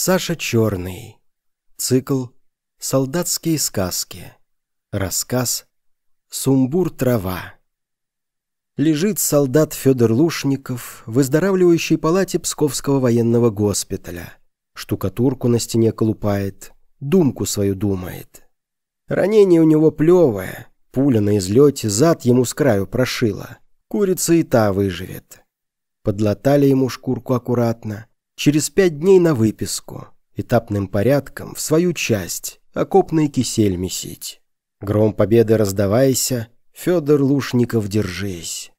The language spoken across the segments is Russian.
Саша Черный. Цикл «Солдатские сказки». Рассказ «Сумбур-трава». Лежит солдат Федор Лушников в выздоравливающей палате Псковского военного госпиталя. Штукатурку на стене колупает, думку свою думает. Ранение у него плевое, пуля на излете, зад ему с краю прошила. Курица и та выживет. Подлатали ему шкурку аккуратно, через пять дней на выписку, этапным порядком в свою часть, окопный кисель месить. Гром победы раздавайся, Федор Лушников держись.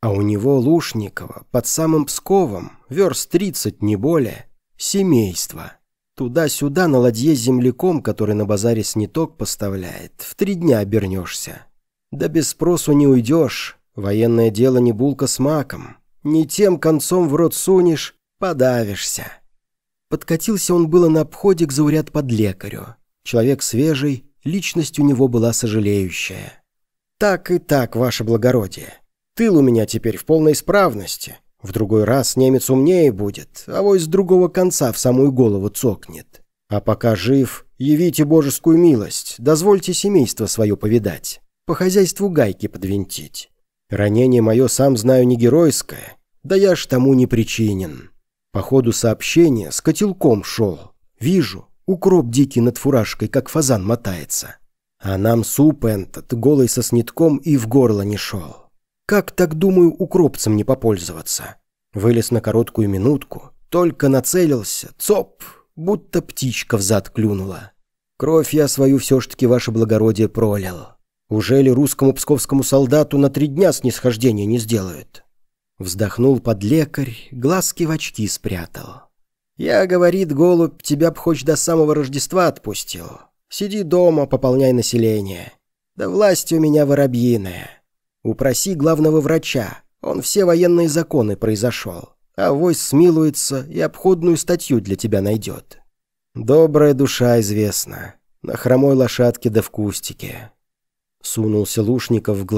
А у него, Лушникова, под самым Псковом, верст тридцать, не более, семейство. Туда-сюда на ладье с земляком, который на базаре сниток поставляет, в три дня обернешься. Да без спросу не уйдешь, военное дело не булка с маком. Не тем концом в рот сунешь, Подавишься. Подкатился он было на обходе к зауряд под лекарю. Человек свежий, личность у него была сожалеющая. «Так и так, ваше благородие. Тыл у меня теперь в полной исправности. В другой раз немец умнее будет, а вось с другого конца в самую голову цокнет. А пока жив, явите божескую милость, дозвольте семейство свое повидать, по хозяйству гайки подвинтить. Ранение мое, сам знаю, не геройское, да я ж тому не причинен». По ходу сообщения с котелком шел. Вижу, укроп дикий над фуражкой, как фазан мотается. А нам суп этот, голый со снитком, и в горло не шел. Как так, думаю, укропцем не попользоваться? Вылез на короткую минутку, только нацелился, цоп, будто птичка в зад клюнула. Кровь я свою все ж таки, ваше благородие, пролил. Уже ли русскому псковскому солдату на три дня снисхождения не сделают? Вздохнул под лекарь, глазки в очки спрятал. «Я, — говорит, голубь, тебя б хоть до самого Рождества отпустил. Сиди дома, пополняй население. Да власть у меня воробьиная. Упроси главного врача, он все военные законы произошел. А войс смилуется и обходную статью для тебя найдет. Добрая душа известна. На хромой лошадке да в кустике». Сунулся Лушников к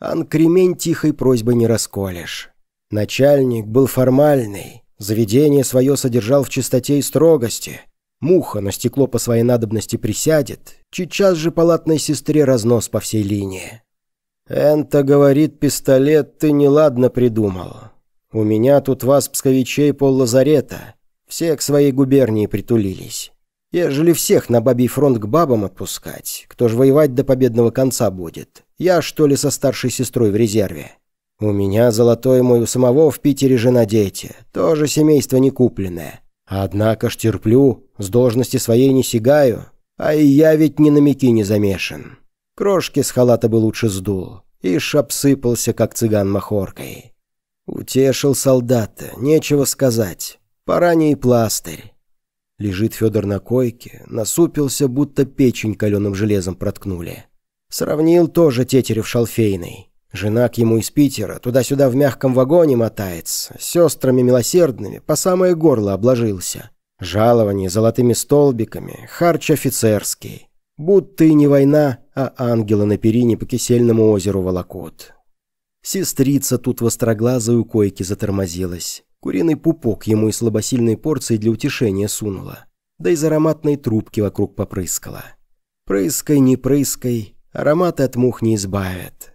Анкремень тихой просьбой не расколешь. Начальник был формальный, заведение свое содержал в чистоте и строгости. Муха на стекло по своей надобности присядет, сейчас же палатной сестре разнос по всей линии. «Энто, — говорит пистолет, — ты неладно придумал. У меня тут вас, псковичей, пол лазарета. Все к своей губернии притулились. Ежели всех на бабий фронт к бабам отпускать, кто ж воевать до победного конца будет? Я, что ли, со старшей сестрой в резерве? У меня золотой мой у самого в Питере жена дети, тоже семейство не купленное. Однако ж терплю, с должности своей не сигаю, а и я ведь ни на не замешан. Крошки с халата бы лучше сдул, и обсыпался, как цыган махоркой. Утешил солдата, нечего сказать, пора не пластырь. Лежит Федор на койке, насупился, будто печень каленым железом проткнули. Сравнил тоже тетерев шалфейный. Жена к ему из Питера туда-сюда в мягком вагоне мотается, сестрами милосердными, по самое горло обложился. Жалование золотыми столбиками, харч офицерский. Будто и не война, а ангелы на перине по кисельному озеру волокут. Сестрица тут востроглазой у койки затормозилась. Куриный пупок ему и слабосильной порции для утешения сунула. Да из ароматной трубки вокруг попрыскала. Прыскай, не прыскай, ароматы от мух не избавят.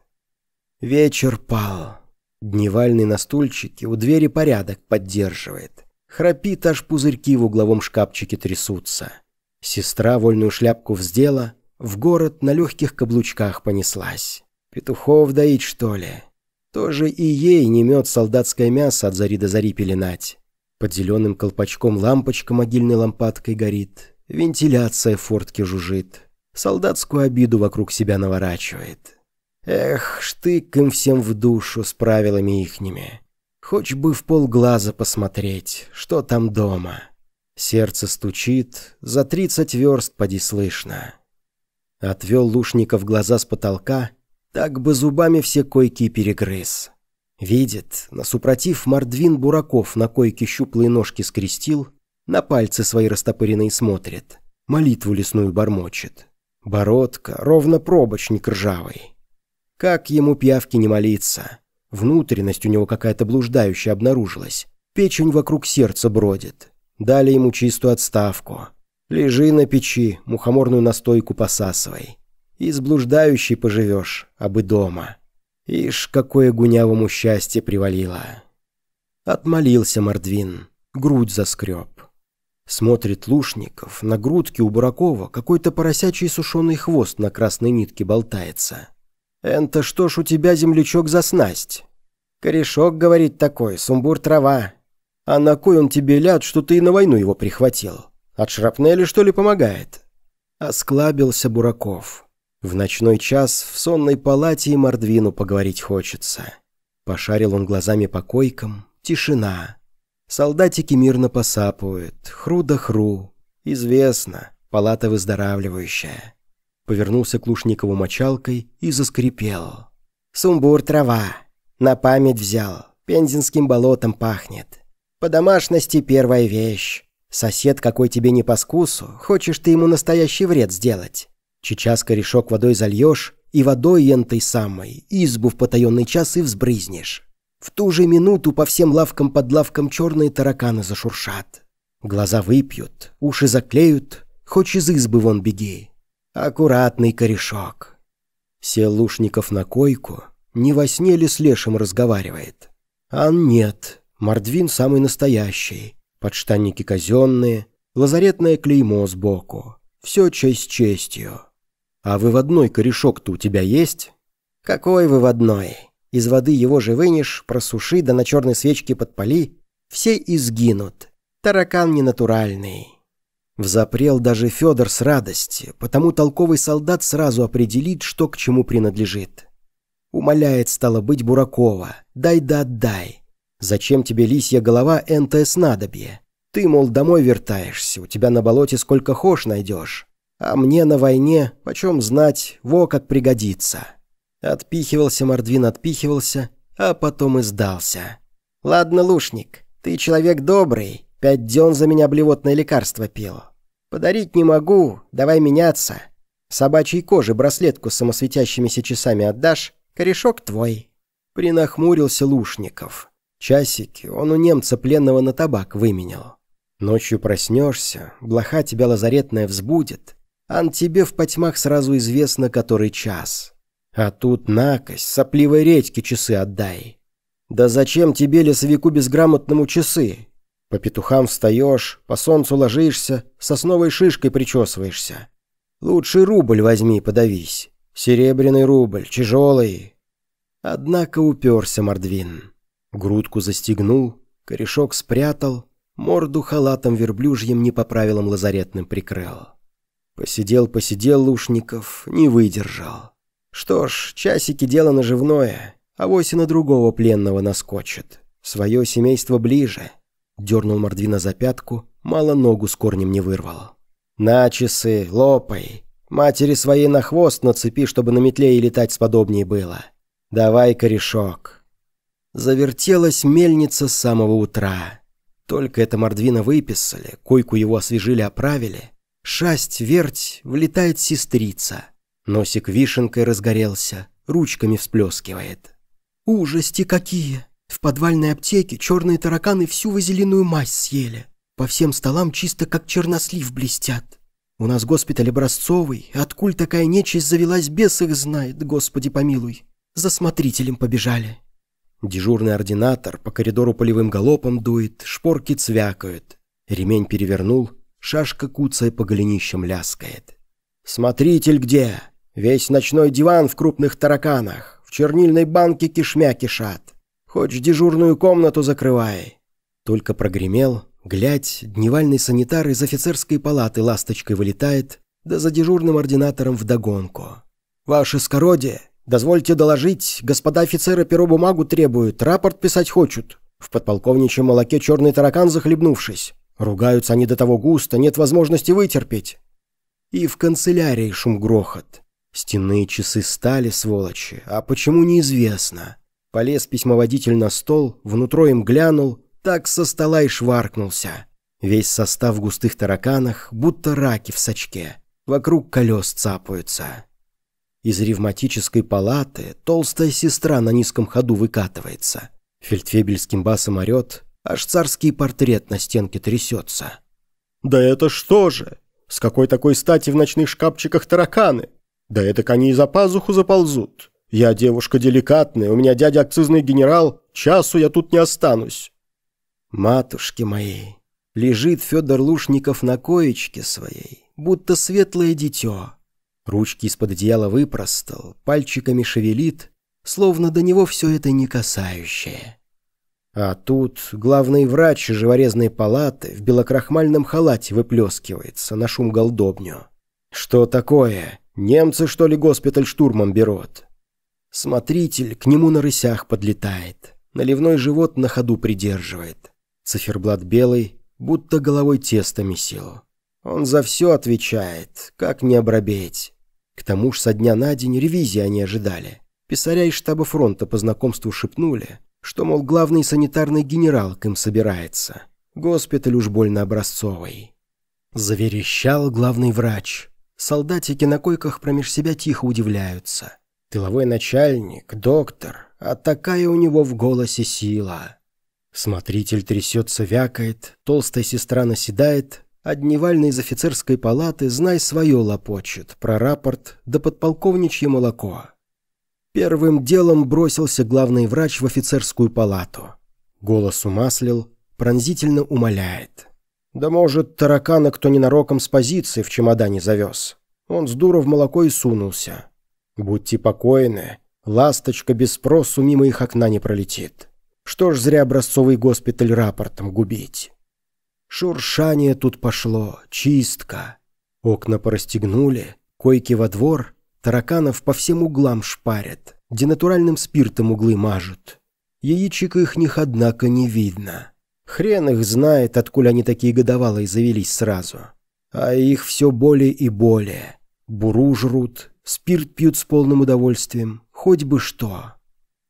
Вечер пал. Дневальный на стульчике у двери порядок поддерживает. Храпит, аж пузырьки в угловом шкафчике трясутся. Сестра вольную шляпку вздела, в город на легких каблучках понеслась. Петухов доить, что ли? Тоже и ей не мед солдатское мясо от зари до зари пеленать. Под зеленым колпачком лампочка могильной лампадкой горит. Вентиляция в фортке жужжит. Солдатскую обиду вокруг себя наворачивает. Эх, штык им всем в душу с правилами ихними. Хоть бы в полглаза посмотреть, что там дома. Сердце стучит, за тридцать верст поди слышно. Отвел Лушников глаза с потолка — так бы зубами все койки перегрыз. Видит, на супротив мордвин Бураков на койке щуплые ножки скрестил, на пальцы свои растопыренные смотрит, молитву лесную бормочет. Бородка, ровно пробочник ржавый. Как ему пьявки не молиться? Внутренность у него какая-то блуждающая обнаружилась. Печень вокруг сердца бродит. Дали ему чистую отставку. Лежи на печи, мухоморную настойку посасывай. И с блуждающей поживешь, а бы дома. Ишь, какое гунявому счастье привалило. Отмолился Мордвин, грудь заскреб. Смотрит Лушников, на грудке у Буракова какой-то поросячий сушеный хвост на красной нитке болтается. «Энто что ж у тебя, землячок, за снасть?» «Корешок, — говорит такой, — сумбур трава. А на кой он тебе ляд, что ты и на войну его прихватил? От шрапнели, что ли, помогает?» Осклабился Бураков. В ночной час в сонной палате и Мордвину поговорить хочется. Пошарил он глазами по койкам. Тишина. Солдатики мирно посапывают. Хру да хру. Известно. Палата выздоравливающая. Повернулся к Лушникову мочалкой и заскрипел. «Сумбур трава. На память взял. Пензенским болотом пахнет. По домашности первая вещь. Сосед какой тебе не по скусу, хочешь ты ему настоящий вред сделать. Сейчас корешок водой зальешь, и водой ентой самой избу в потаенный час и взбрызнешь. В ту же минуту по всем лавкам под лавком черные тараканы зашуршат. Глаза выпьют, уши заклеют, хоть из избы вон беги. Аккуратный корешок. Сел Лушников на койку, не во сне ли с Лешим разговаривает. А нет, Мордвин самый настоящий, подштанники казенные, лазаретное клеймо сбоку. Все честь честью. А выводной корешок-то у тебя есть? Какой выводной? Из воды его же вынешь, просуши, да на черной свечке подпали. Все изгинут. Таракан ненатуральный. Взапрел даже Федор с радости, потому толковый солдат сразу определит, что к чему принадлежит. Умоляет, стало быть, Буракова. Дай да отдай. Зачем тебе лисья голова НТС надобье? Ты, мол, домой вертаешься, у тебя на болоте сколько хошь найдешь. А мне на войне, почем знать, во как пригодится. Отпихивался Мордвин, отпихивался, а потом и сдался. Ладно, лушник, ты человек добрый, пять дён за меня блевотное лекарство пил. Подарить не могу, давай меняться. Собачьей кожи браслетку с самосветящимися часами отдашь, корешок твой. Принахмурился Лушников. Часики он у немца пленного на табак выменял. Ночью проснешься, блоха тебя лазаретная взбудет, ан тебе в потьмах сразу известно, который час. А тут накось, сопливой редьки часы отдай. Да зачем тебе, лесовику безграмотному, часы? По петухам встаешь, по солнцу ложишься, сосновой шишкой причесываешься. Лучше рубль возьми, подавись. Серебряный рубль, тяжелый. Однако уперся Мордвин. Грудку застегнул, корешок спрятал, морду халатом верблюжьим не по правилам лазаретным прикрыл. Посидел-посидел Лушников, не выдержал. Что ж, часики дело наживное, а вось на другого пленного наскочит. Свое семейство ближе. Дернул Мордвина за пятку, мало ногу с корнем не вырвал. На часы, лопай. Матери своей на хвост нацепи, чтобы на метле и летать сподобнее было. Давай корешок. Завертелась мельница с самого утра. Только это Мордвина выписали, койку его освежили, оправили. Шасть, верть, влетает сестрица. Носик вишенкой разгорелся, ручками всплескивает. «Ужасти какие! В подвальной аптеке черные тараканы всю вазелиную мазь съели. По всем столам чисто как чернослив блестят. У нас госпиталь образцовый, откуль такая нечисть завелась, бес их знает, господи помилуй. За смотрителем побежали». Дежурный ординатор по коридору полевым галопом дует, шпорки цвякают. Ремень перевернул, шашка куцая по голенищам ляскает. «Смотритель где? Весь ночной диван в крупных тараканах, в чернильной банке кишмя кишат. Хоть дежурную комнату закрывай». Только прогремел, глядь, дневальный санитар из офицерской палаты ласточкой вылетает, да за дежурным ординатором вдогонку. «Ваше скородие, Дозвольте доложить, господа офицеры перо бумагу требуют, рапорт писать хочут. В подполковничьем молоке черный таракан захлебнувшись. Ругаются они до того густо, нет возможности вытерпеть. И в канцелярии шум-грохот. Стенные часы стали, сволочи, а почему неизвестно. Полез письмоводитель на стол, внутрь им глянул, так со стола и шваркнулся. Весь состав в густых тараканах, будто раки в сачке. Вокруг колес цапаются. Из ревматической палаты толстая сестра на низком ходу выкатывается. Фельдфебельским басом орет Аж царский портрет на стенке трясется. «Да это что же? С какой такой стати в ночных шкафчиках тараканы? Да это они и за пазуху заползут. Я девушка деликатная, у меня дядя акцизный генерал, часу я тут не останусь». «Матушки мои, лежит Федор Лушников на коечке своей, будто светлое дитё. Ручки из-под одеяла выпростал, пальчиками шевелит, словно до него все это не касающее. А тут главный врач живорезной палаты в белокрахмальном халате выплескивается на шум голдобню. Что такое? Немцы, что ли, госпиталь штурмом берут? Смотритель к нему на рысях подлетает, наливной живот на ходу придерживает. Циферблат белый, будто головой тесто месил. Он за все отвечает, как не обрабеть. К тому ж со дня на день ревизии они ожидали. Писаря из штаба фронта по знакомству шепнули, что, мол, главный санитарный генерал к им собирается. Госпиталь уж больно образцовый. Заверещал главный врач. Солдатики на койках промеж себя тихо удивляются. Тыловой начальник, доктор, а такая у него в голосе сила. Смотритель трясется, вякает, толстая сестра наседает, а из офицерской палаты, знай свое, лопочет, про рапорт да подполковничье молоко. Первым делом бросился главный врач в офицерскую палату. Голос умаслил, пронзительно умоляет. «Да может, таракана кто ненароком с позиции в чемодане завез. Он с дура в молоко и сунулся. Будьте покойны, ласточка без спросу мимо их окна не пролетит. Что ж зря образцовый госпиталь рапортом губить?» Шуршание тут пошло, чистка. Окна порастегнули, койки во двор, Тараканов по всем углам шпарят, денатуральным спиртом углы мажут. Яичек их них, однако, не видно. Хрен их знает, откуда они такие годовалые завелись сразу. А их все более и более. Буру жрут, спирт пьют с полным удовольствием, хоть бы что.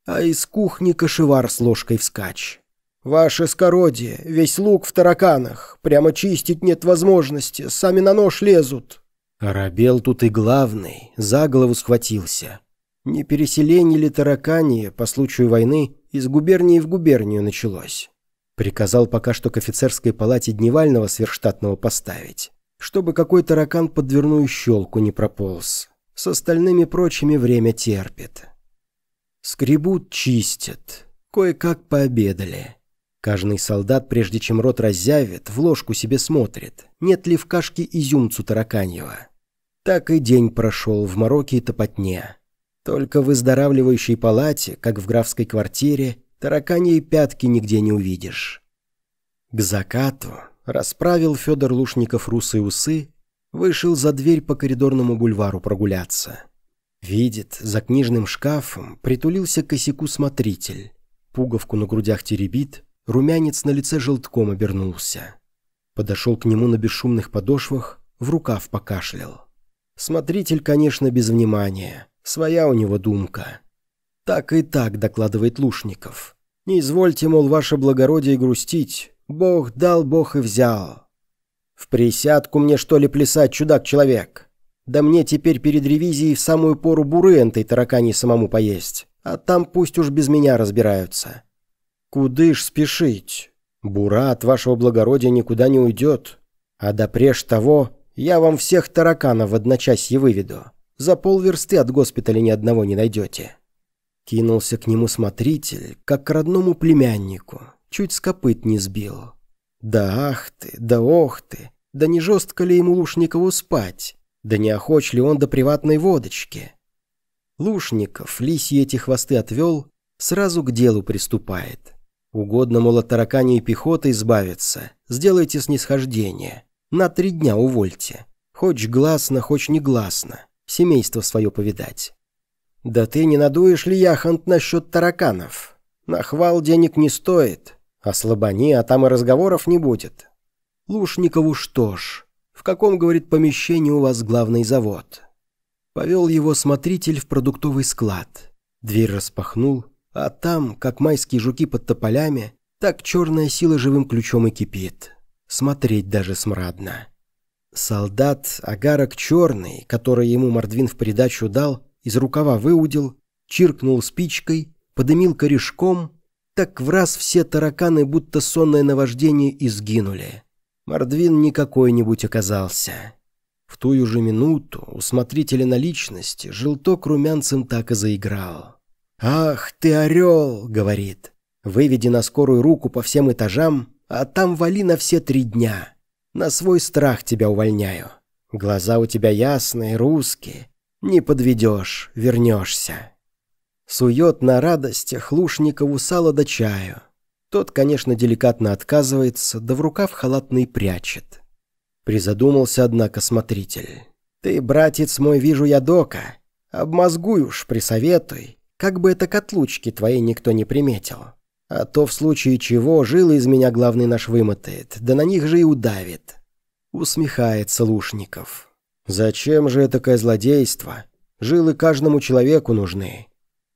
А из кухни кошевар с ложкой вскачь. «Ваше скородие, весь лук в тараканах, прямо чистить нет возможности, сами на нож лезут». Арабел тут и главный, за голову схватился. Не переселение ли тараканье по случаю войны из губернии в губернию началось? Приказал пока что к офицерской палате Дневального сверхштатного поставить, чтобы какой таракан под дверную щелку не прополз. С остальными прочими время терпит. Скребут, чистят. Кое-как пообедали. Каждый солдат, прежде чем рот разъявит, в ложку себе смотрит, нет ли в кашке изюмцу тараканьего. Так и день прошел в мороке и топотне. Только в выздоравливающей палате, как в графской квартире, тараканьей пятки нигде не увидишь. К закату расправил Федор Лушников русые усы, вышел за дверь по коридорному бульвару прогуляться. Видит, за книжным шкафом притулился к косяку смотритель. Пуговку на грудях теребит, румянец на лице желтком обернулся. Подошел к нему на бесшумных подошвах, в рукав покашлял. Смотритель, конечно, без внимания. Своя у него думка. Так и так, докладывает Лушников. Не извольте, мол, ваше благородие грустить. Бог дал, Бог и взял. В присядку мне, что ли, плясать, чудак-человек? Да мне теперь перед ревизией в самую пору буры энтой таракани самому поесть. А там пусть уж без меня разбираются. Куды ж спешить? Бура от вашего благородия никуда не уйдет. А допреж того я вам всех тараканов в одночасье выведу. За полверсты от госпиталя ни одного не найдете». Кинулся к нему смотритель, как к родному племяннику, чуть с копыт не сбил. Да ах ты, да ох ты, да не жестко ли ему Лушникову спать, да не охоч ли он до приватной водочки. Лушников, лисьи эти хвосты отвел, сразу к делу приступает. Угодно, мол, от таракани и пехоты избавиться, сделайте снисхождение. На три дня увольте. Хочь гласно, хочь негласно. Семейство свое повидать. Да ты не надуешь ли яхонт насчет тараканов? Нахвал денег не стоит. А слабани, а там и разговоров не будет. Лушникову что ж, в каком, говорит, помещении у вас главный завод? Повел его смотритель в продуктовый склад. Дверь распахнул, а там, как майские жуки под тополями, так черная сила живым ключом и кипит. Смотреть даже смрадно. Солдат, агарок черный, который ему Мордвин в придачу дал, из рукава выудил, чиркнул спичкой, подымил корешком, так в раз все тараканы, будто сонное наваждение, и сгинули. Мордвин не какой-нибудь оказался. В ту же минуту у смотрителя на личности желток румянцем так и заиграл. «Ах ты, орел!» — говорит. «Выведи на скорую руку по всем этажам, а там вали на все три дня. На свой страх тебя увольняю. Глаза у тебя ясные, русские. Не подведешь, вернешься». Сует на радостях Лушникову сало да чаю. Тот, конечно, деликатно отказывается, да в рукав халатный прячет. Призадумался, однако, смотритель. «Ты, братец мой, вижу я дока. Обмозгуй присоветуй, как бы это к отлучке твоей никто не приметил. А то в случае чего жилы из меня главный наш вымотает, да на них же и удавит». Усмехается Лушников. «Зачем же такое злодейство? Жилы каждому человеку нужны.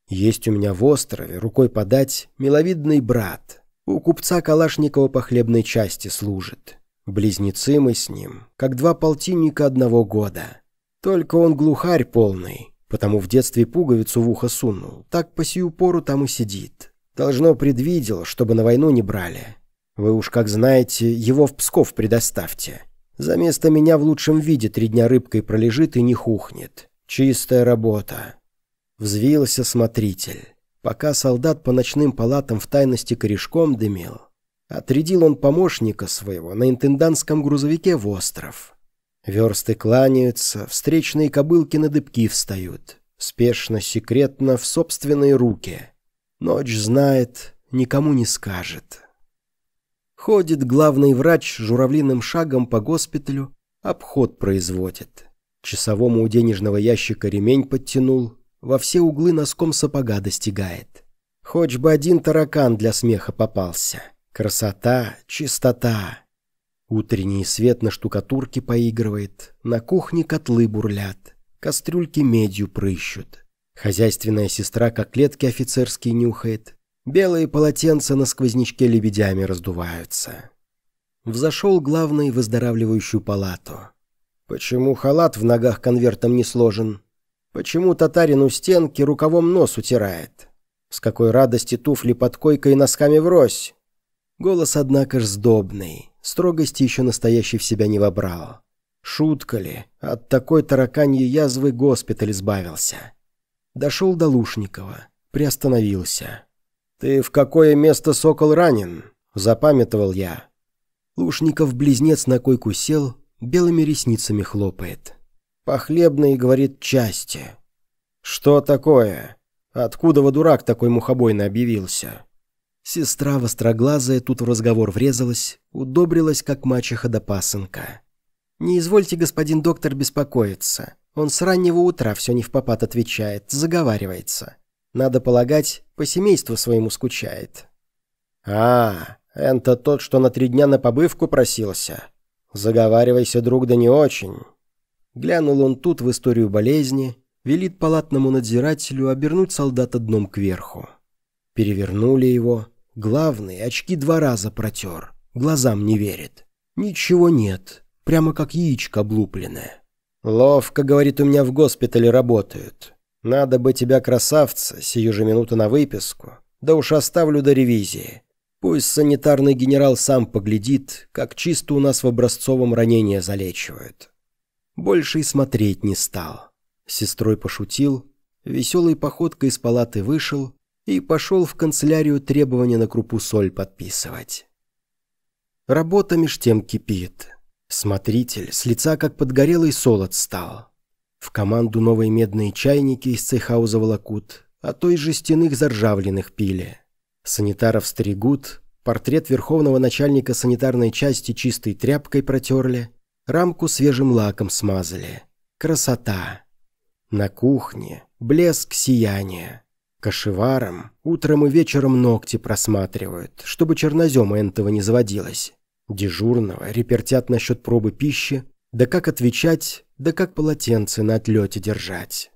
Есть у меня в острове, рукой подать, миловидный брат. У купца Калашникова по хлебной части служит. Близнецы мы с ним, как два полтинника одного года. Только он глухарь полный, потому в детстве пуговицу в ухо сунул. Так по сию пору там и сидит. Должно предвидел, чтобы на войну не брали. Вы уж, как знаете, его в Псков предоставьте. За место меня в лучшем виде три дня рыбкой пролежит и не хухнет. Чистая работа. Взвился смотритель. Пока солдат по ночным палатам в тайности корешком дымил, отрядил он помощника своего на интендантском грузовике в остров. Версты кланяются, встречные кобылки на дыбки встают, спешно, секретно, в собственные руки. Ночь знает, никому не скажет. Ходит главный врач журавлиным шагом по госпиталю, обход производит. Часовому у денежного ящика ремень подтянул, во все углы носком сапога достигает. Хоть бы один таракан для смеха попался. Красота, чистота. Утренний свет на штукатурке поигрывает, на кухне котлы бурлят, кастрюльки медью прыщут. Хозяйственная сестра котлетки офицерские нюхает, белые полотенца на сквознячке лебедями раздуваются. Взошел главный выздоравливающую палату. Почему халат в ногах конвертом не сложен? Почему татарин у стенки рукавом нос утирает? С какой радости туфли под койкой и носками врозь? Голос, однако ж, сдобный, строгости еще настоящий в себя не вобрал. Шутка ли, от такой тараканьей язвы госпиталь избавился. Дошел до Лушникова, приостановился. «Ты в какое место, сокол, ранен?» – запамятовал я. Лушников-близнец на койку сел, белыми ресницами хлопает. Похлебные, говорит, части. Что такое? Откуда во дурак такой мухобойно объявился? Сестра востроглазая тут в разговор врезалась, удобрилась, как мачеха да пасынка. «Не извольте, господин доктор, беспокоиться. Он с раннего утра все не в попад отвечает, заговаривается. Надо полагать, по семейству своему скучает». «А, это тот, что на три дня на побывку просился. Заговаривайся, друг, да не очень. Глянул он тут в историю болезни, велит палатному надзирателю обернуть солдата дном кверху. Перевернули его. Главный очки два раза протер. Глазам не верит. Ничего нет. Прямо как яичко облупленное. «Ловко, — говорит, — у меня в госпитале работают. Надо бы тебя, красавца, сию же минуту на выписку. Да уж оставлю до ревизии. Пусть санитарный генерал сам поглядит, как чисто у нас в образцовом ранение залечивают. Больше и смотреть не стал. Сестрой пошутил, веселой походкой из палаты вышел и пошел в канцелярию требования на крупу соль подписывать. Работа меж тем кипит. Смотритель с лица как подгорелый солод стал. В команду новые медные чайники из цехауза волокут, а то из жестяных заржавленных пили. Санитаров стригут, портрет верховного начальника санитарной части чистой тряпкой протерли, Рамку свежим лаком смазали. Красота. На кухне блеск сияния. Кошеваром утром и вечером ногти просматривают, чтобы чернозема энтова не заводилось. Дежурного репертят насчет пробы пищи, да как отвечать, да как полотенце на отлете держать.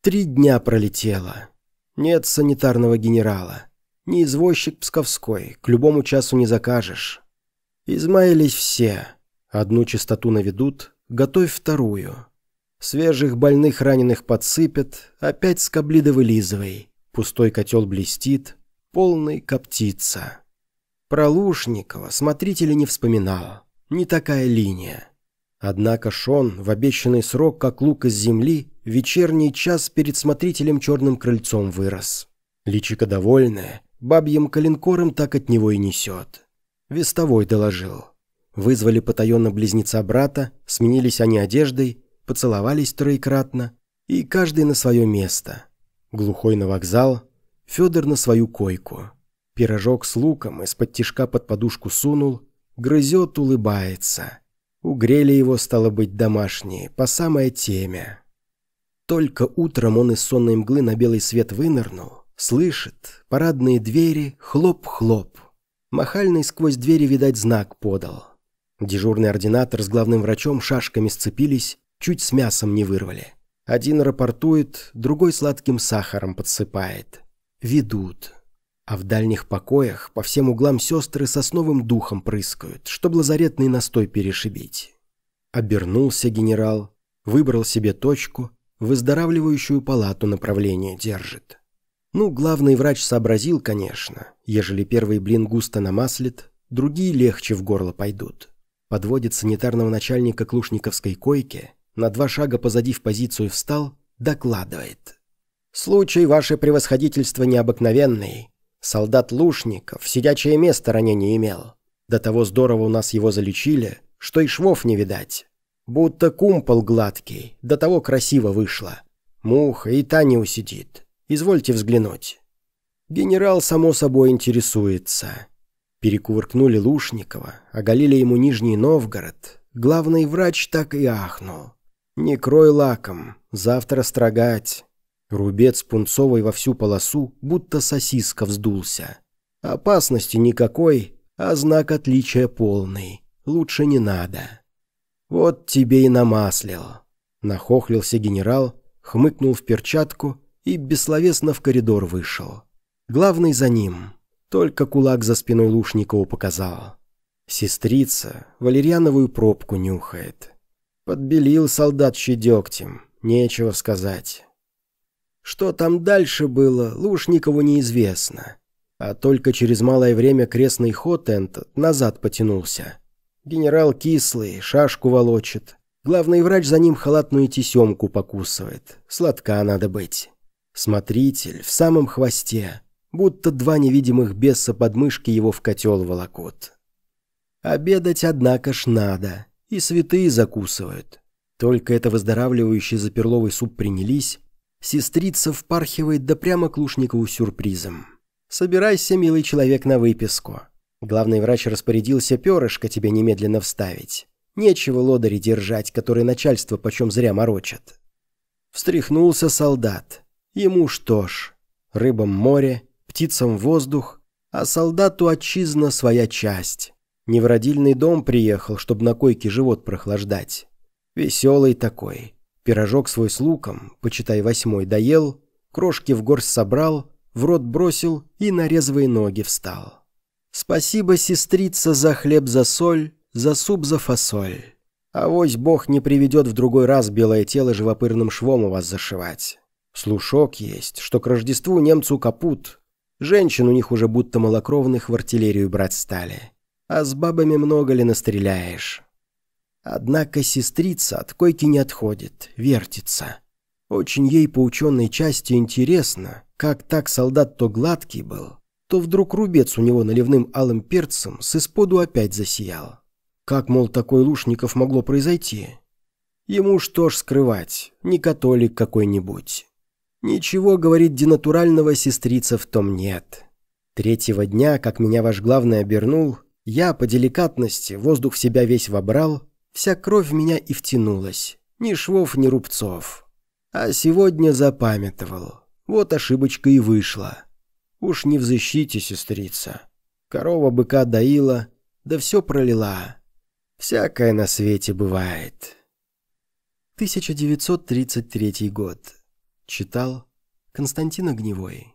Три дня пролетело. Нет санитарного генерала. Не извозчик Псковской, к любому часу не закажешь. Измаялись все. Одну чистоту наведут, готовь вторую. Свежих больных раненых подсыпят, опять скобли да вылизывай. Пустой котел блестит, полный коптица. Про Лушникова смотритель не вспоминал. Не такая линия. Однако Шон в обещанный срок, как лук из земли, вечерний час перед смотрителем черным крыльцом вырос. Личико довольное, бабьим коленкором так от него и несет. Вестовой доложил. Вызвали потаенно близнеца брата, сменились они одеждой, поцеловались троекратно, и каждый на свое место. Глухой на вокзал, Федор на свою койку. Пирожок с луком из-под тишка под подушку сунул, грызет, улыбается. Угрели его, стало быть, домашние, по самой теме. Только утром он из сонной мглы на белый свет вынырнул, слышит, парадные двери, хлоп-хлоп. Махальный сквозь двери, видать, знак подал. Дежурный ординатор с главным врачом шашками сцепились, чуть с мясом не вырвали. Один рапортует, другой сладким сахаром подсыпает. Ведут. А в дальних покоях по всем углам сестры сосновым духом прыскают, чтоб лазаретный настой перешибить. Обернулся генерал, выбрал себе точку, выздоравливающую палату направление держит. Ну, главный врач сообразил, конечно, ежели первый блин густо намаслит, другие легче в горло пойдут. Подводит санитарного начальника к лушниковской койке, на два шага позади в позицию встал, докладывает. «Случай, ваше превосходительство, необыкновенный. Солдат Лушников сидячее место ранения имел. До того здорово у нас его залечили, что и швов не видать. Будто кумпол гладкий, до того красиво вышло. Муха и та не усидит. Извольте взглянуть. Генерал, само собой, интересуется. Перекувыркнули Лушникова, оголили ему Нижний Новгород. Главный врач так и ахнул. «Не крой лаком, завтра строгать». Рубец пунцовый во всю полосу, будто сосиска вздулся. Опасности никакой, а знак отличия полный. Лучше не надо. Вот тебе и намаслил. Нахохлился генерал, хмыкнул в перчатку и бессловесно в коридор вышел. Главный за ним. Только кулак за спиной Лушникову показал. Сестрица валерьяновую пробку нюхает. Подбелил солдат щедегтем, нечего сказать. Что там дальше было, Лушникову неизвестно. А только через малое время крестный ход этот назад потянулся. Генерал кислый, шашку волочит. Главный врач за ним халатную тесемку покусывает. Сладка надо быть. Смотритель в самом хвосте, будто два невидимых беса под мышки его в котел волокут. Обедать, однако ж, надо, и святые закусывают. Только это выздоравливающий заперловый суп принялись, Сестрица впархивает да прямо к Лушникову сюрпризом. «Собирайся, милый человек, на выписку. Главный врач распорядился перышко тебе немедленно вставить. Нечего лодыри держать, которые начальство почем зря морочат». Встряхнулся солдат. Ему что ж, рыбам море, птицам воздух, а солдату отчизна своя часть. Не в родильный дом приехал, чтобы на койке живот прохлаждать. Веселый такой, Пирожок свой с луком, почитай восьмой, доел, крошки в горсть собрал, в рот бросил и на резвые ноги встал. Спасибо, сестрица, за хлеб, за соль, за суп, за фасоль. Авось бог не приведет в другой раз белое тело живопырным швом у вас зашивать. Слушок есть, что к Рождеству немцу капут. Женщин у них уже будто малокровных в артиллерию брать стали. А с бабами много ли настреляешь? Однако сестрица от койки не отходит, вертится. Очень ей по ученой части интересно, как так солдат то гладкий был, то вдруг рубец у него наливным алым перцем с исподу опять засиял. Как, мол, такой Лушников могло произойти? Ему что ж скрывать, не католик какой-нибудь. Ничего, говорит, денатурального сестрица в том нет. Третьего дня, как меня ваш главный обернул, я по деликатности воздух в себя весь вобрал, Вся кровь в меня и втянулась. Ни швов, ни рубцов. А сегодня запамятовал. Вот ошибочка и вышла. Уж не в защите, сестрица. Корова быка доила, да все пролила. Всякое на свете бывает. 1933 год. Читал Константин Огневой.